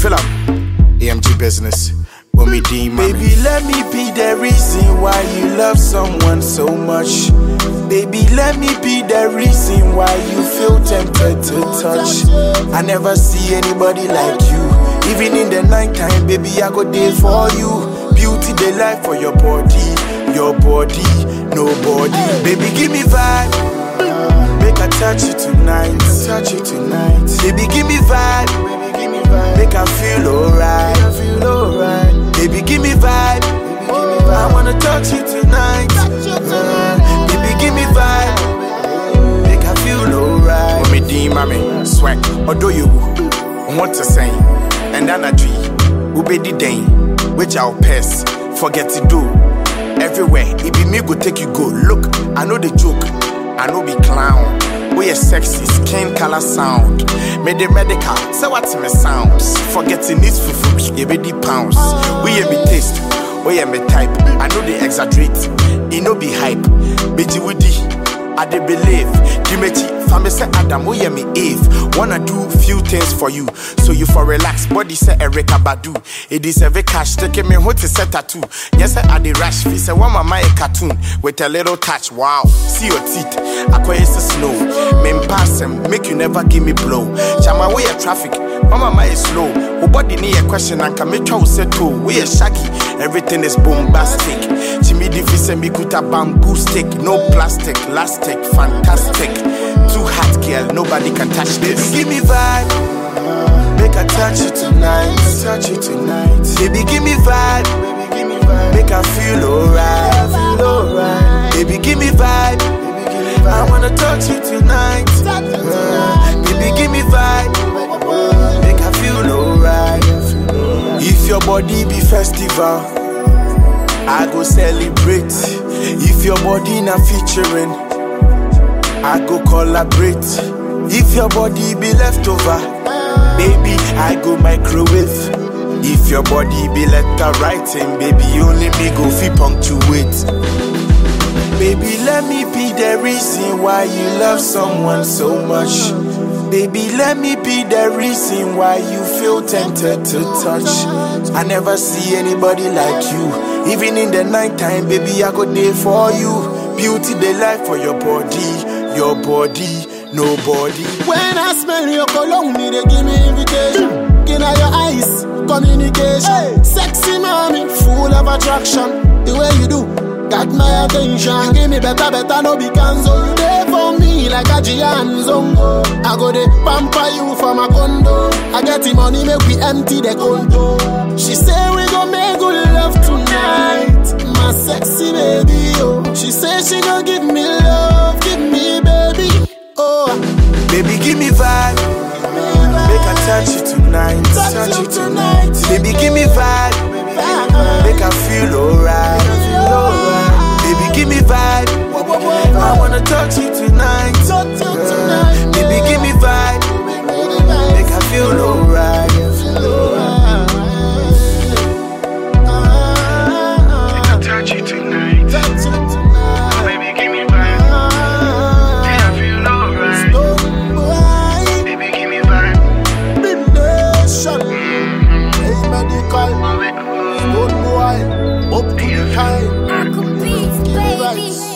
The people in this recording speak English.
feel up? AMG business. When me deem Baby, let me be the reason why you love someone so much. Baby, let me be the reason why you feel tempted to touch. I never see anybody like you. Even in the nighttime, baby, I go there for you. Beauty, the life for your body, your body, nobody. Baby, give me vibe. Make I touch you tonight, touch you tonight. Baby, give me vibe. I feel alright, feel alright. Baby, give me vibe. I wanna touch you tonight. Baby, give me vibe. Make I feel alright. Me deem mommy, sweat. Although you want to say, and then I dream, Ubedi Dane, which I'll pass, forget to do. Everywhere, it be me go take you go. Look, I know the joke, I know be clown. We are sexy, skin color sound. Made the Medikal, say what's my sounds. Forgetting this fufu, you be the pounds. We are me taste, we are me type. I know they exaggerate, it no be hype. Beji woody. I dey believe. Dimechi, family say Adam, oh yeah me Eve. Wanna do few things for you, so you for relax. Body say Erykah Badu. It is every cash taking me home to set tattoo. Yes, I the rash fee. Say one mama a cartoon with a little touch. Wow, see your teeth. Aqua is the snow. Men pass them, make you never give me blow. Chama way a traffic. Mama my is slow. Oh body need a question and can make you settle. We are shaggy. Everything is bombastic. Chimidi fi say me kuta bamboo stick. No plastic, elastic, fantastic. Too hot girl, nobody can touch Baby, this. give me vibe. Make I touch you tonight, touch you tonight. Baby, give me vibe. Make I feel alright, feel alright. Baby, give me vibe. I wanna touch you tonight. Uh, baby, give me vibe. Make I feel alright. If your body be festival, I go celebrate. If your body not featuring, I go collaborate. If your body be leftover, baby, I go microwave. If your body be letter writing, baby, only me go fi punctuate. Baby, let me be the reason why you love someone so much. Baby, let me be the reason why you feel tempted to touch. I never see anybody like you. Even in the nighttime, baby, I go there for you. Beauty, the life for your body, your body, nobody. When I smell your cologne, they give me invitation. Looking at your eyes, communication. Sexy mommy, full of attraction. The way you do, got my attention. You give me better, better, no be cancel. You there for me like a Gian Zongo. I go de pamper you for my condo. I get the money, make we empty the condo. She say we go make good love tonight. My sexy baby, oh. She say she gon' give me Baby, give me vibe. Make I touch you tonight. Touch you tonight. Baby, give me vibe. Hey, Uncle Beats, baby.